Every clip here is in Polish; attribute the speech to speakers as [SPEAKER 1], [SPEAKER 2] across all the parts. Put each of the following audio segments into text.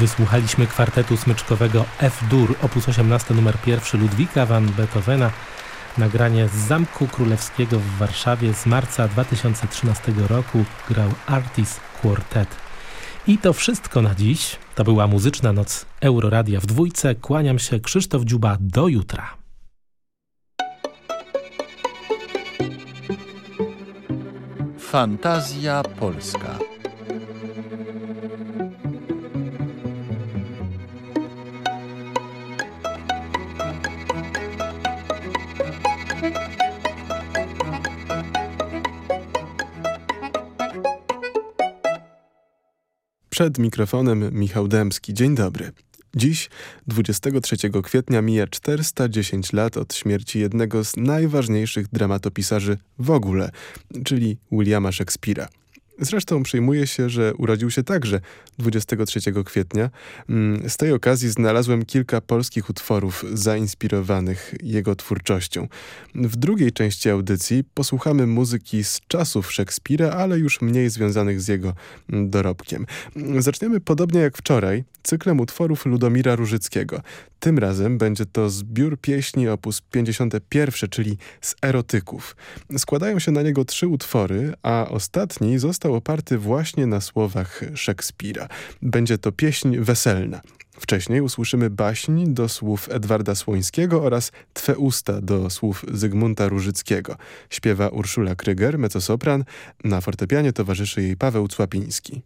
[SPEAKER 1] Wysłuchaliśmy kwartetu smyczkowego F-dur, opus 18 numer 1 Ludwika van Beethovena. Nagranie z Zamku Królewskiego w Warszawie z marca 2013 roku grał Artis Quartet. I to wszystko na dziś. To była muzyczna noc Euroradia w dwójce. Kłaniam się Krzysztof Dziuba. Do jutra.
[SPEAKER 2] Fantazja Polska.
[SPEAKER 3] Przed mikrofonem Michał Dębski. Dzień dobry. Dziś, 23 kwietnia, mija 410 lat od śmierci jednego z najważniejszych dramatopisarzy w ogóle, czyli Williama Shakespeare'a. Zresztą przyjmuje się, że urodził się także 23 kwietnia. Mm, z tej okazji znalazłem kilka polskich utworów zainspirowanych jego twórczością. W drugiej części audycji posłuchamy muzyki z czasów Szekspira, ale już mniej związanych z jego mm, dorobkiem. Zaczniemy podobnie jak wczoraj, cyklem utworów Ludomira Różyckiego. Tym razem będzie to zbiór pieśni op. 51, czyli z erotyków. Składają się na niego trzy utwory, a ostatni został oparty właśnie na słowach Szekspira. Będzie to pieśń weselna. Wcześniej usłyszymy baśń do słów Edwarda Słońskiego oraz Twe usta do słów Zygmunta Różyckiego. Śpiewa Urszula Kryger, mezzosopran, na fortepianie towarzyszy jej Paweł Cłapiński.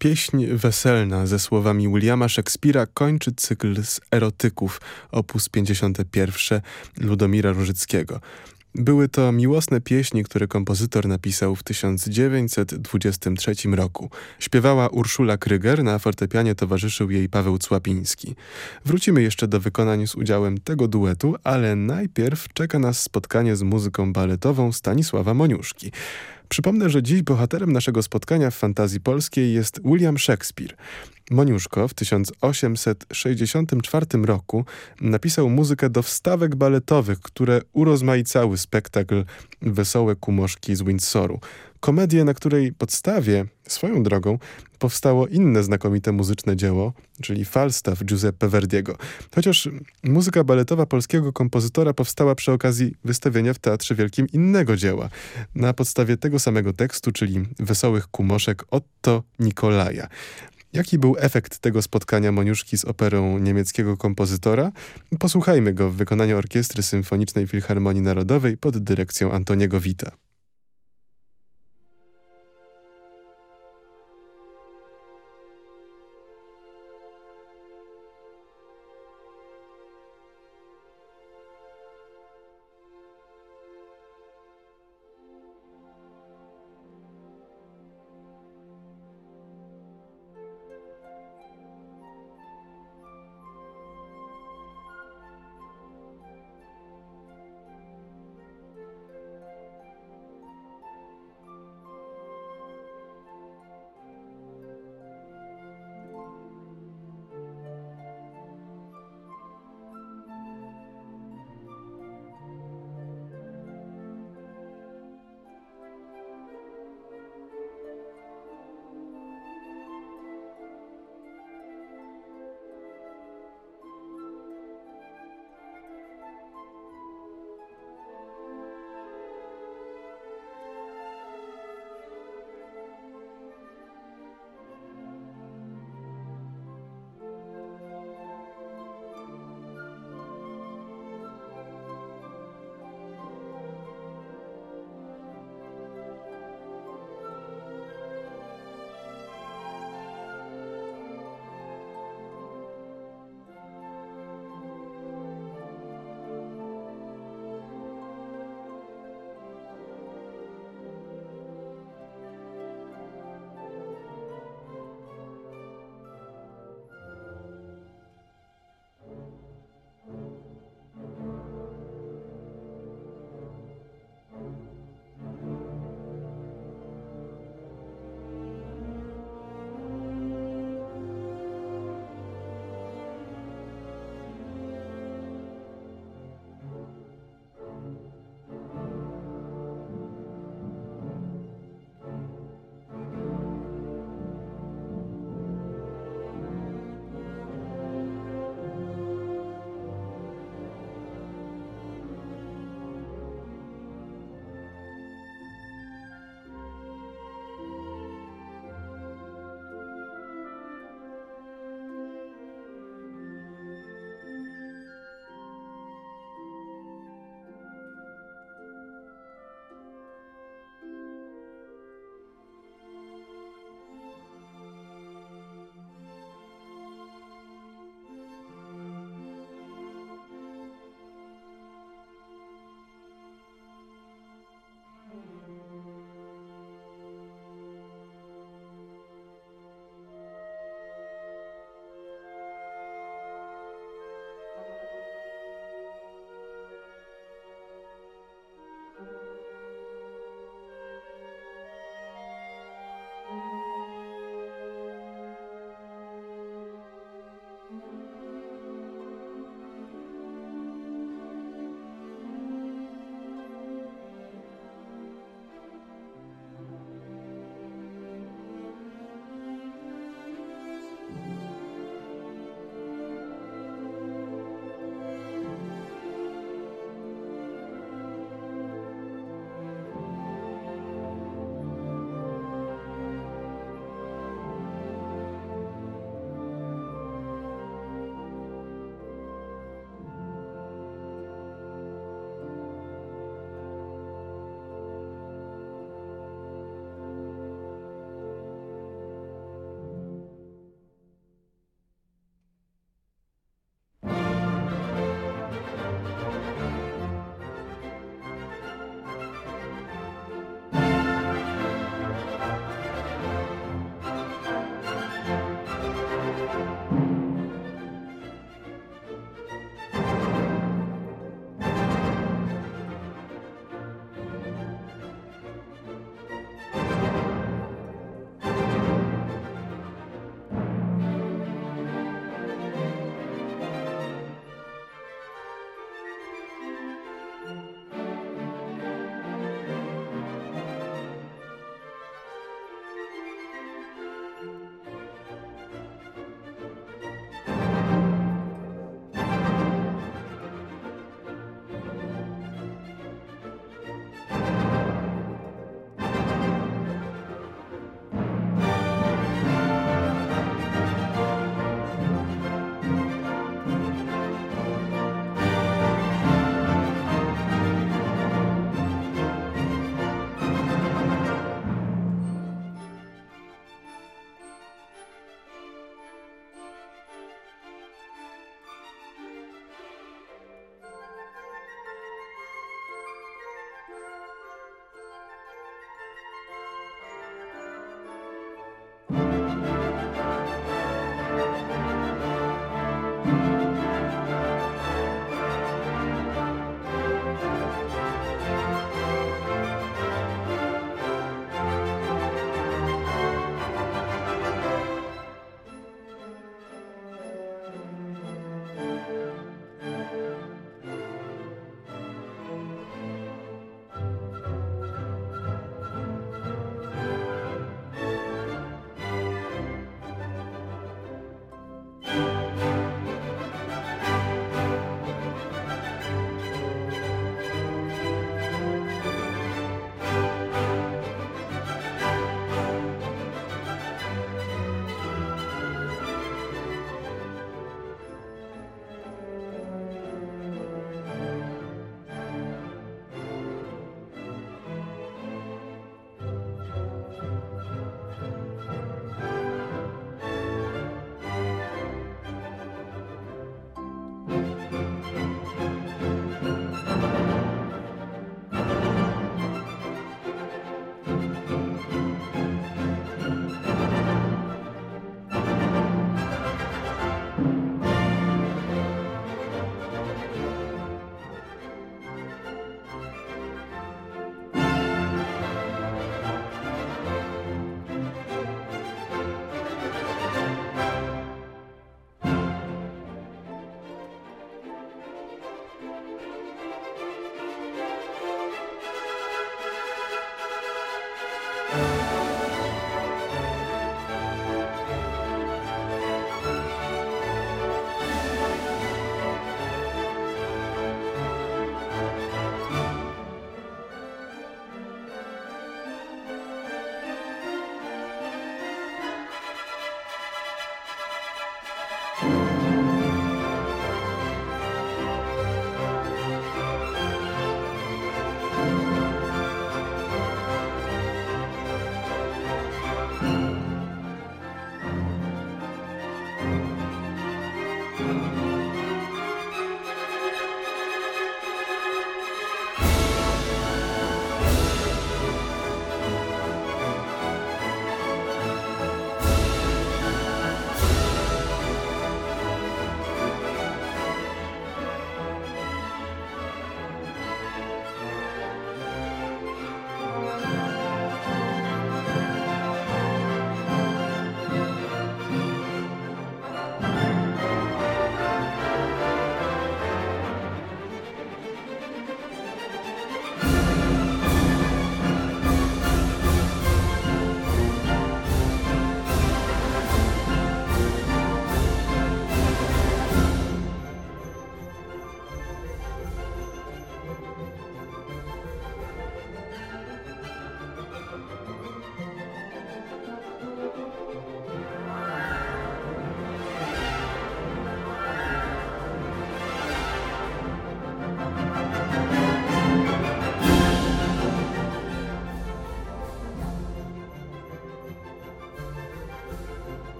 [SPEAKER 3] Pieśń weselna ze słowami Williama Szekspira kończy cykl z erotyków, opus 51 Ludomira Różyckiego. Były to miłosne pieśni, które kompozytor napisał w 1923 roku. Śpiewała Urszula Kryger, na fortepianie towarzyszył jej Paweł Cłapiński. Wrócimy jeszcze do wykonań z udziałem tego duetu, ale najpierw czeka nas spotkanie z muzyką baletową Stanisława Moniuszki. Przypomnę, że dziś bohaterem naszego spotkania w fantazji polskiej jest William Shakespeare. Moniuszko w 1864 roku napisał muzykę do wstawek baletowych, które urozmaicały spektakl Wesołe Kumoszki z Windsoru. Komedię, na której podstawie, swoją drogą, powstało inne znakomite muzyczne dzieło, czyli Falstaff Giuseppe Verdiego. Chociaż muzyka baletowa polskiego kompozytora powstała przy okazji wystawienia w Teatrze Wielkim innego dzieła, na podstawie tego samego tekstu, czyli Wesołych Kumoszek Otto Nikolaja. Jaki był efekt tego spotkania Moniuszki z operą niemieckiego kompozytora? Posłuchajmy go w wykonaniu Orkiestry Symfonicznej Filharmonii Narodowej pod dyrekcją Antoniego Wita.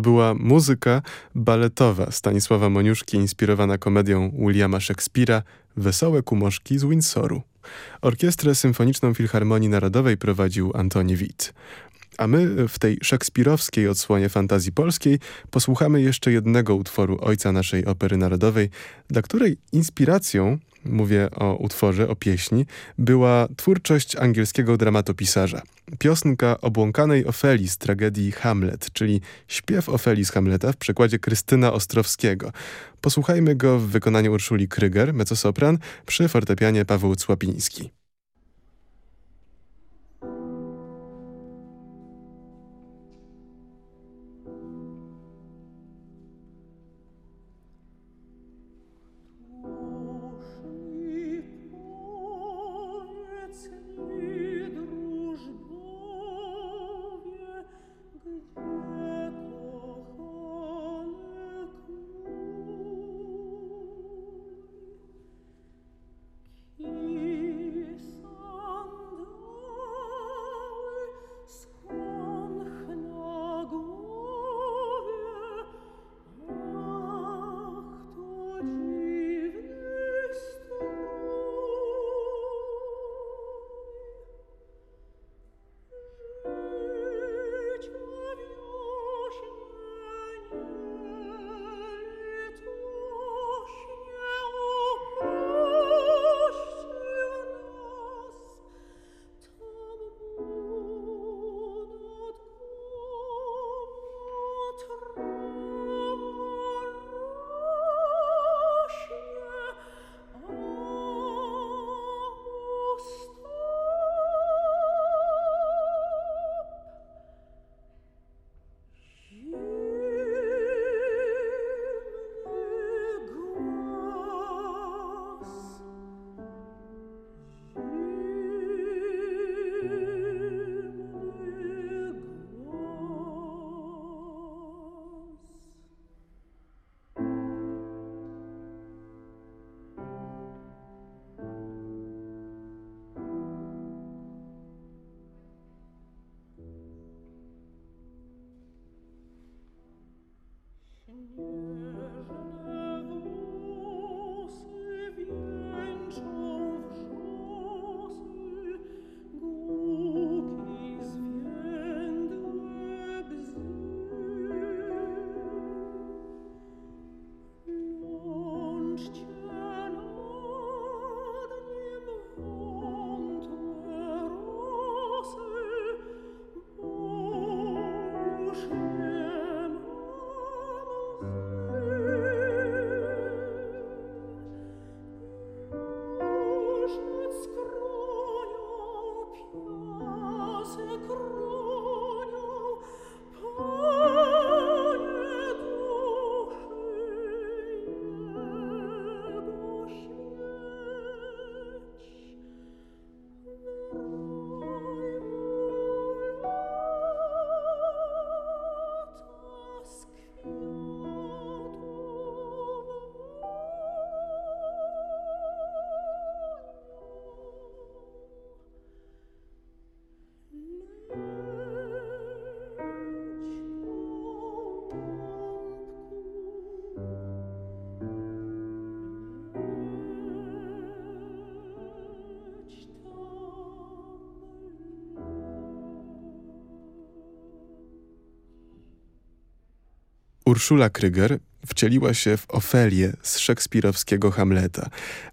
[SPEAKER 2] To była muzyka baletowa Stanisława Moniuszki inspirowana komedią Williama Szekspira Wesołe kumoszki z Windsoru. Orkiestrę Symfoniczną Filharmonii Narodowej prowadził Antoni Witt. A my w tej szekspirowskiej odsłonie fantazji polskiej posłuchamy jeszcze jednego utworu ojca naszej opery narodowej, dla której inspiracją mówię o utworze, o pieśni, była twórczość angielskiego dramatopisarza. Piosenka obłąkanej Ofeli z tragedii Hamlet, czyli śpiew Ofeli z Hamleta w przekładzie Krystyna Ostrowskiego. Posłuchajmy go w wykonaniu Urszuli Kryger, mezzosopran, przy fortepianie Paweł Cłapiński. Urszula Kryger wcieliła się w Ofelię z szekspirowskiego Hamleta.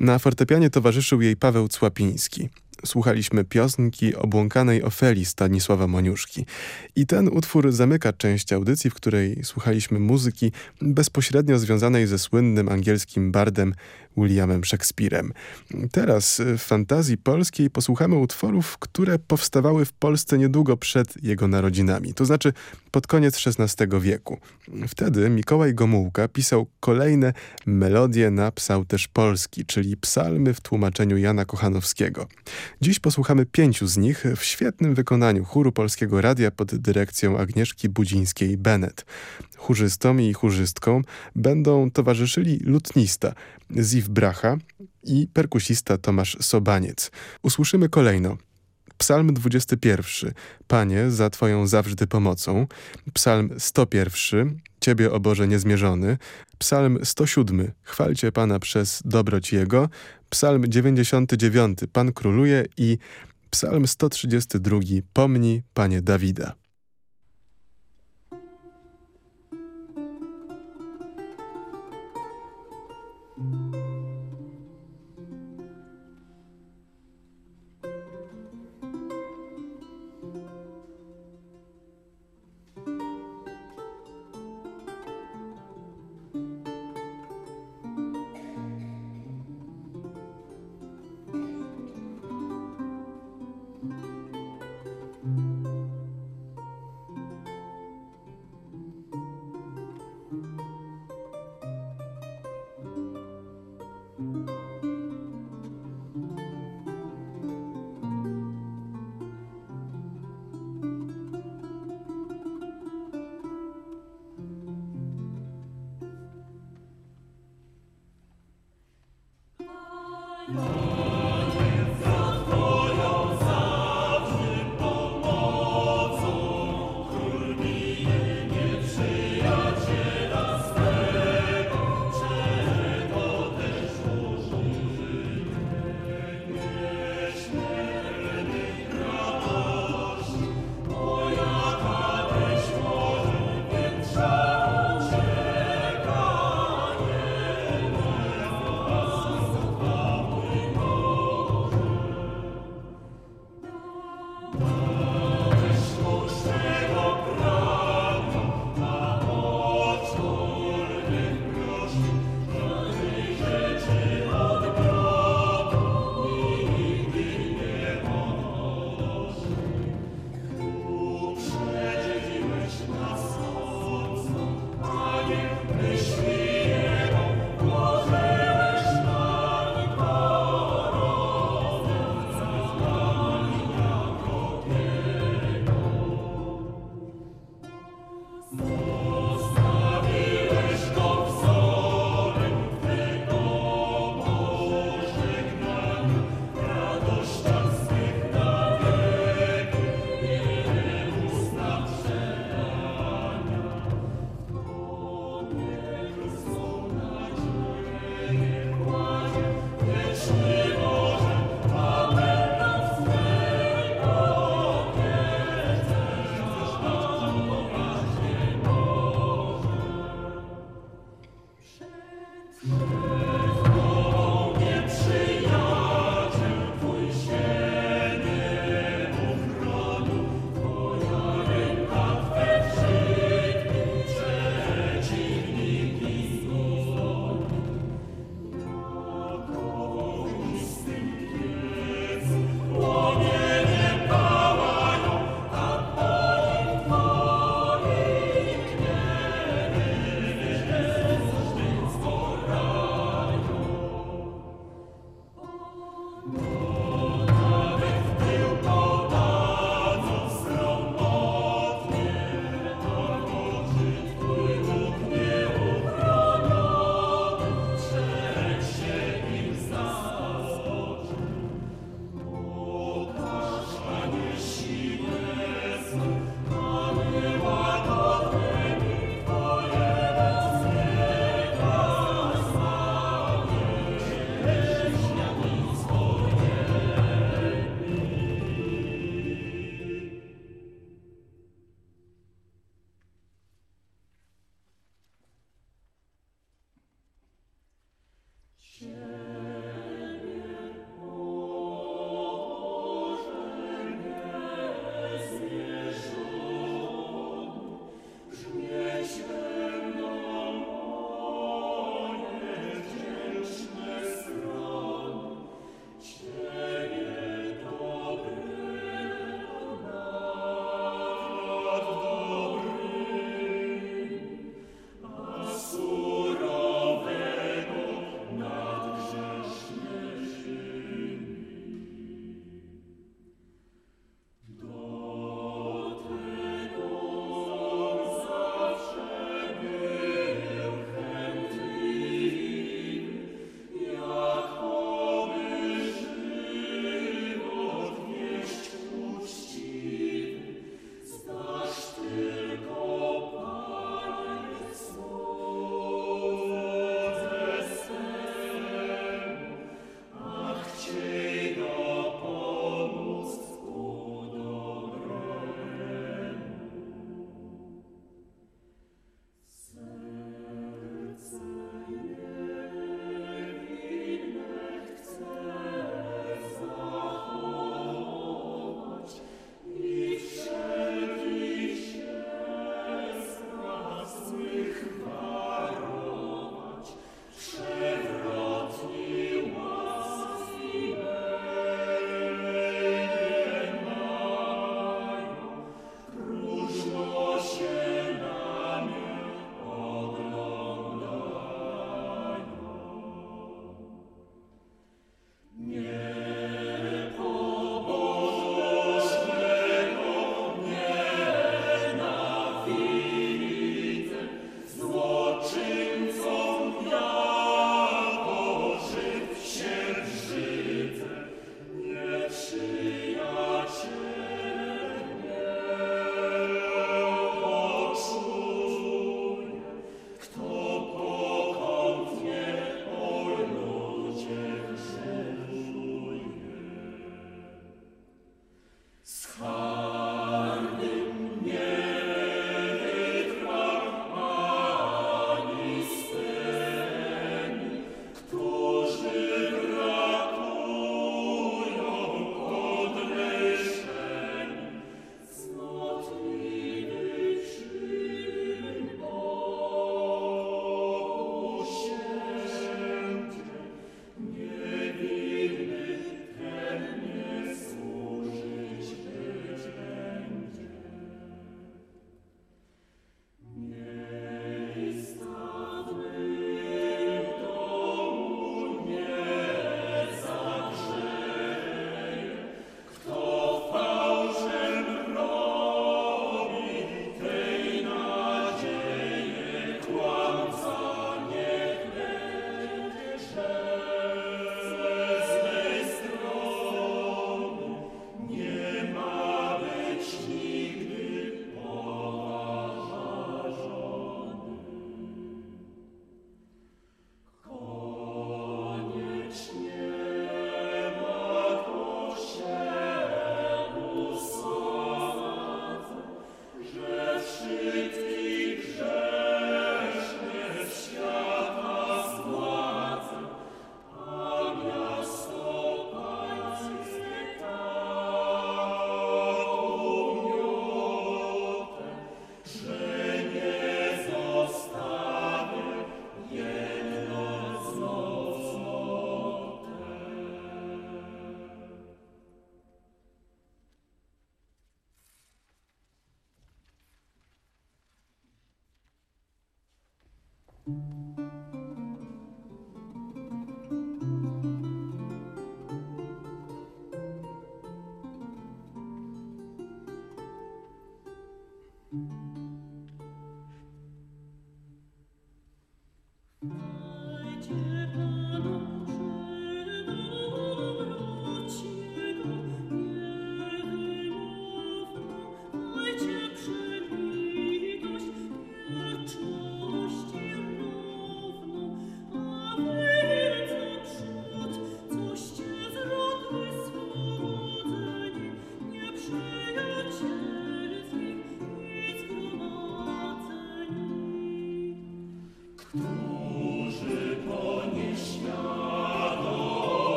[SPEAKER 2] Na fortepianie towarzyszył jej Paweł Cłapiński. Słuchaliśmy piosenki obłąkanej Ofeli Stanisława Moniuszki. I ten utwór zamyka część audycji, w której słuchaliśmy muzyki bezpośrednio związanej ze słynnym angielskim bardem Williamem Shakespearem. Teraz w fantazji polskiej posłuchamy utworów, które powstawały w Polsce niedługo przed jego narodzinami, to znaczy pod koniec XVI wieku. Wtedy Mikołaj Gomułka pisał kolejne melodie na psałterz polski, czyli psalmy w tłumaczeniu Jana Kochanowskiego. Dziś posłuchamy pięciu z nich w świetnym wykonaniu chóru Polskiego Radia pod dyrekcją Agnieszki Budzińskiej-Bennett. Chórzystom i chórzystkom będą towarzyszyli lutnista Ziv Bracha i perkusista Tomasz Sobaniec. Usłyszymy kolejno
[SPEAKER 3] Psalm 21. Panie, za Twoją zawsze pomocą. Psalm 101. Ciebie, o Boże, niezmierzony. Psalm 107. Chwalcie Pana przez dobroć Jego. Psalm 99. Pan króluje i Psalm 132. Pomnij, Panie Dawida.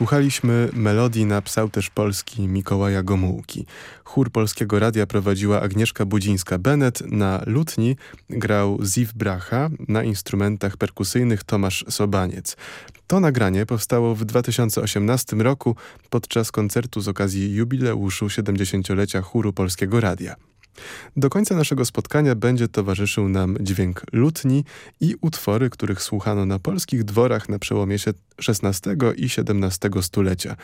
[SPEAKER 3] Słuchaliśmy melodii napisał też polski Mikołaja Gomułki. Chór Polskiego Radia prowadziła Agnieszka Budzińska-Bennett, na lutni grał Ziv Bracha, na instrumentach perkusyjnych Tomasz Sobaniec. To nagranie powstało w 2018 roku podczas koncertu z okazji jubileuszu 70-lecia Chóru Polskiego Radia. Do końca naszego spotkania będzie towarzyszył nam dźwięk lutni i utwory, których słuchano na polskich dworach na przełomie XVI i XVII stulecia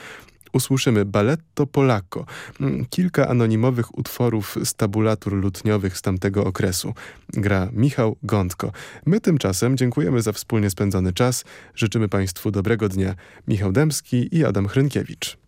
[SPEAKER 3] usłyszymy Balletto Polacco, mm, kilka anonimowych utworów z tabulatur lutniowych z tamtego okresu. Gra Michał Gądko. My tymczasem dziękujemy za wspólnie spędzony czas. Życzymy Państwu dobrego dnia. Michał Dębski i Adam Hrynkiewicz.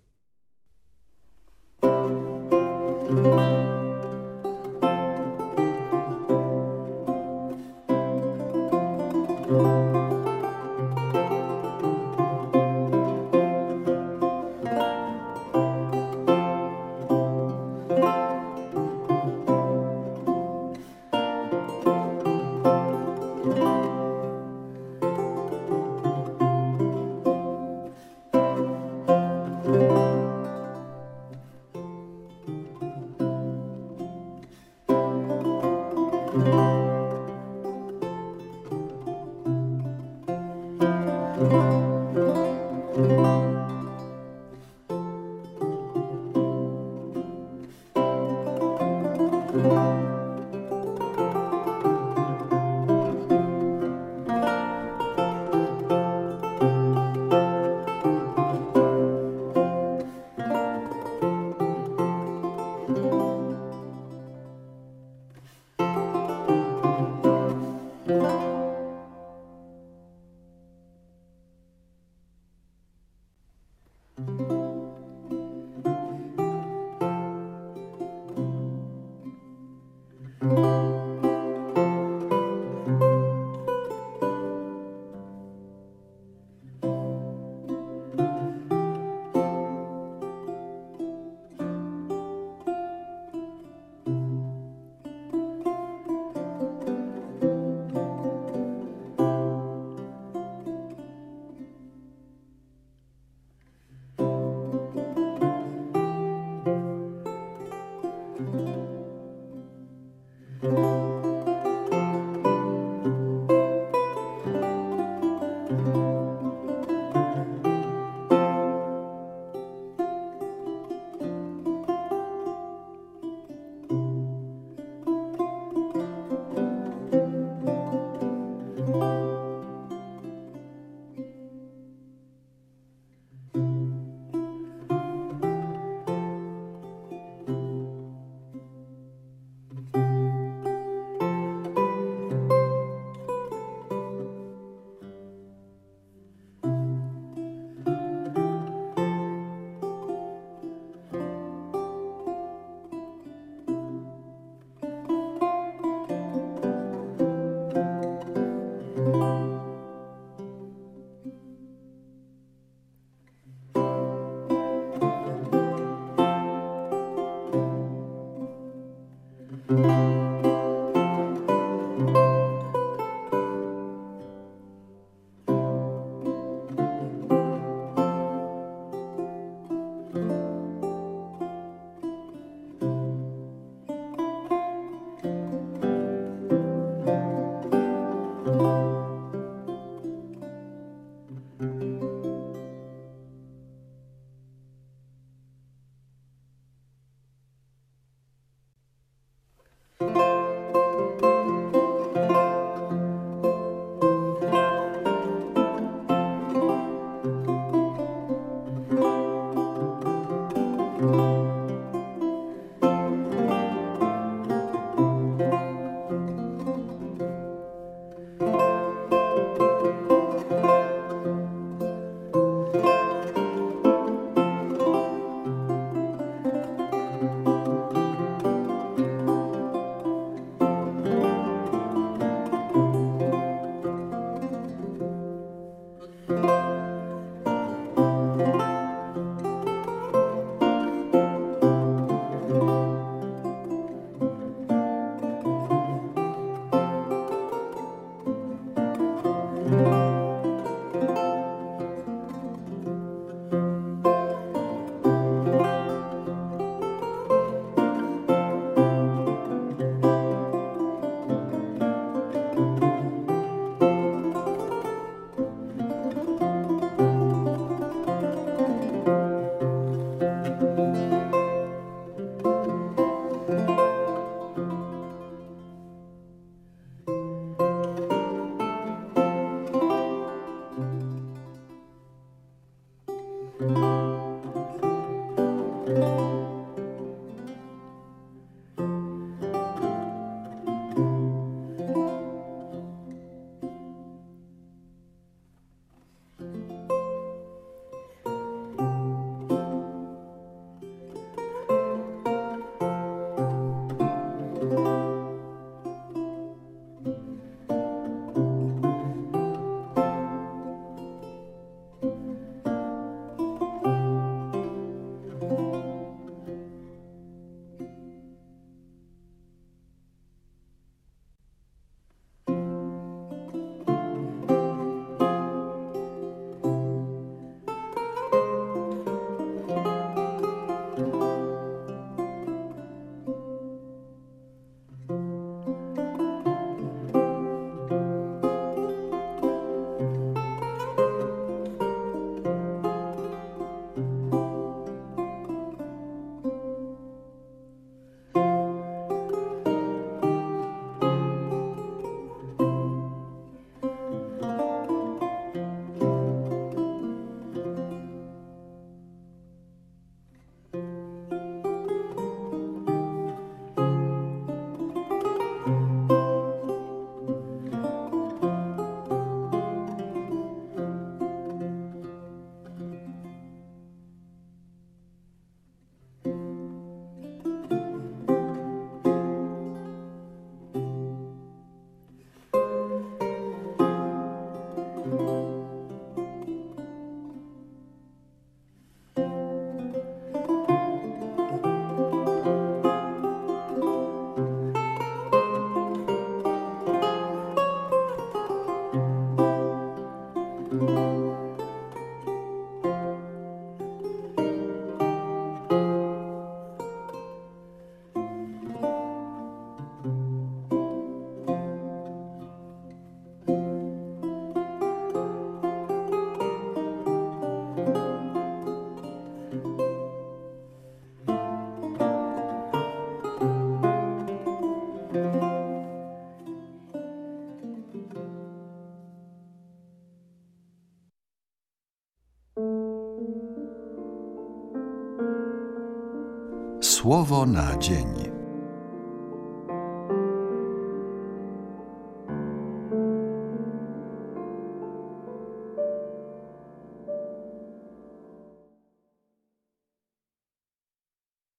[SPEAKER 2] Słowo na dzień.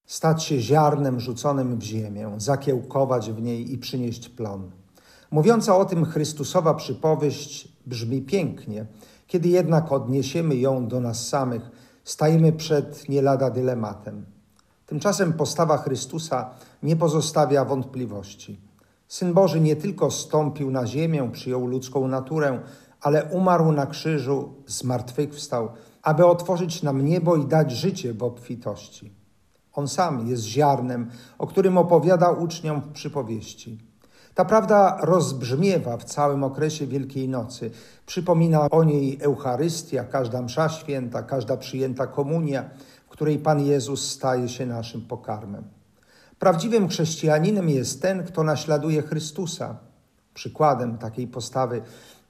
[SPEAKER 4] Stać się ziarnem rzuconym w ziemię, zakiełkować w niej i przynieść plon. Mówiąca o tym Chrystusowa przypowieść brzmi pięknie, kiedy jednak odniesiemy ją do nas samych, stajemy przed nie lada dylematem. Tymczasem postawa Chrystusa nie pozostawia wątpliwości. Syn Boży nie tylko stąpił na ziemię, przyjął ludzką naturę, ale umarł na krzyżu, zmartwychwstał, aby otworzyć nam niebo i dać życie w obfitości. On sam jest ziarnem, o którym opowiada uczniom w przypowieści. Ta prawda rozbrzmiewa w całym okresie Wielkiej Nocy. Przypomina o niej Eucharystia, każda msza święta, każda przyjęta komunia, której Pan Jezus staje się naszym pokarmem. Prawdziwym chrześcijaninem jest ten, kto naśladuje Chrystusa. Przykładem takiej postawy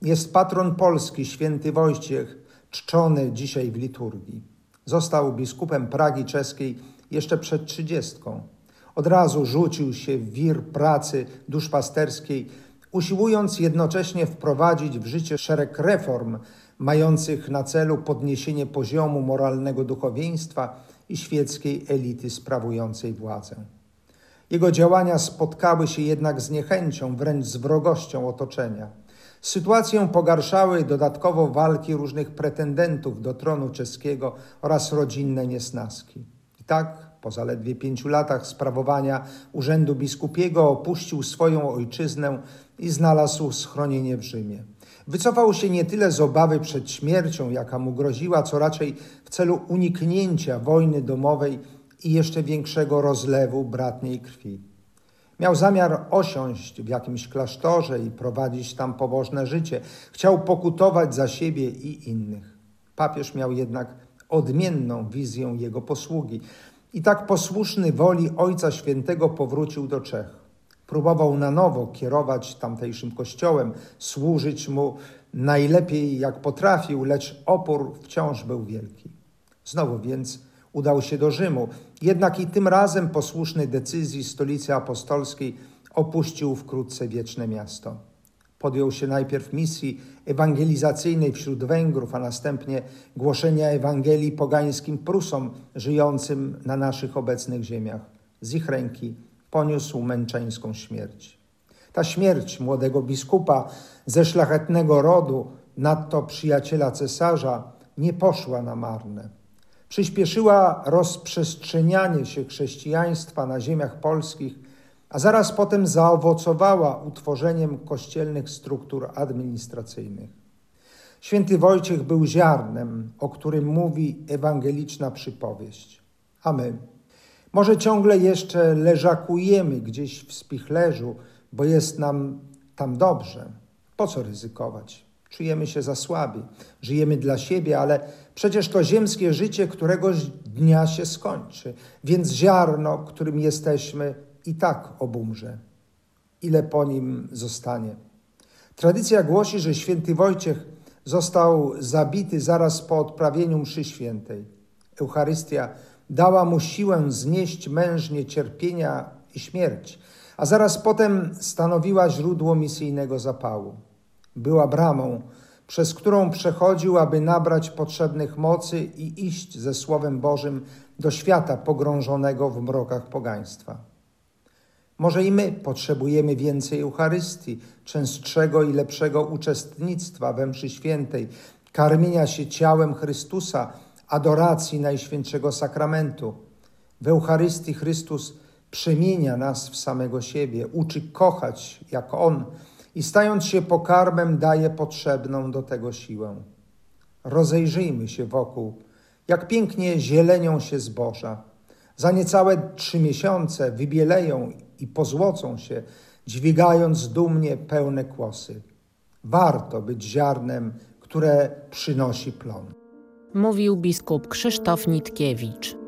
[SPEAKER 4] jest patron Polski, święty Wojciech, czczony dzisiaj w liturgii. Został biskupem Pragi czeskiej jeszcze przed trzydziestką. Od razu rzucił się w wir pracy duszpasterskiej, usiłując jednocześnie wprowadzić w życie szereg reform mających na celu podniesienie poziomu moralnego duchowieństwa i świeckiej elity sprawującej władzę. Jego działania spotkały się jednak z niechęcią, wręcz z wrogością otoczenia. Sytuację pogarszały dodatkowo walki różnych pretendentów do tronu czeskiego oraz rodzinne niesnaski. I tak, po zaledwie pięciu latach sprawowania urzędu biskupiego, opuścił swoją ojczyznę i znalazł schronienie w Rzymie. Wycofał się nie tyle z obawy przed śmiercią, jaka mu groziła, co raczej w celu uniknięcia wojny domowej i jeszcze większego rozlewu bratniej krwi. Miał zamiar osiąść w jakimś klasztorze i prowadzić tam pobożne życie. Chciał pokutować za siebie i innych. Papież miał jednak odmienną wizję jego posługi. I tak posłuszny woli Ojca Świętego powrócił do Czech. Próbował na nowo kierować tamtejszym kościołem, służyć mu najlepiej jak potrafił, lecz opór wciąż był wielki. Znowu więc udał się do Rzymu, jednak i tym razem posłuszny decyzji stolicy apostolskiej opuścił wkrótce wieczne miasto. Podjął się najpierw misji ewangelizacyjnej wśród Węgrów, a następnie głoszenia Ewangelii pogańskim Prusom żyjącym na naszych obecnych ziemiach. Z ich ręki poniósł męczeńską śmierć. Ta śmierć młodego biskupa ze szlachetnego rodu, nadto przyjaciela cesarza, nie poszła na marne. Przyspieszyła rozprzestrzenianie się chrześcijaństwa na ziemiach polskich a zaraz potem zaowocowała utworzeniem kościelnych struktur administracyjnych. Święty Wojciech był ziarnem, o którym mówi ewangeliczna przypowieść. A my? Może ciągle jeszcze leżakujemy gdzieś w spichlerzu, bo jest nam tam dobrze. Po co ryzykować? Czujemy się za słabi, żyjemy dla siebie, ale przecież to ziemskie życie któregoś dnia się skończy, więc ziarno, którym jesteśmy, i tak obumrze. Ile po nim zostanie? Tradycja głosi, że święty Wojciech został zabity zaraz po odprawieniu mszy świętej. Eucharystia dała mu siłę znieść mężnie cierpienia i śmierć, a zaraz potem stanowiła źródło misyjnego zapału. Była bramą, przez którą przechodził, aby nabrać potrzebnych mocy i iść ze Słowem Bożym do świata pogrążonego w mrokach pogaństwa. Może i my potrzebujemy więcej Eucharystii, częstszego i lepszego uczestnictwa we mszy świętej, karmienia się ciałem Chrystusa, adoracji Najświętszego Sakramentu. W Eucharystii Chrystus przemienia nas w samego siebie, uczy kochać jak On i stając się pokarmem daje potrzebną do tego siłę. Rozejrzyjmy się wokół, jak pięknie zielenią się zboża. Za niecałe trzy miesiące wybieleją i pozłocą się, dźwigając dumnie pełne kłosy. Warto być ziarnem, które przynosi plon.
[SPEAKER 2] Mówił biskup Krzysztof Nitkiewicz.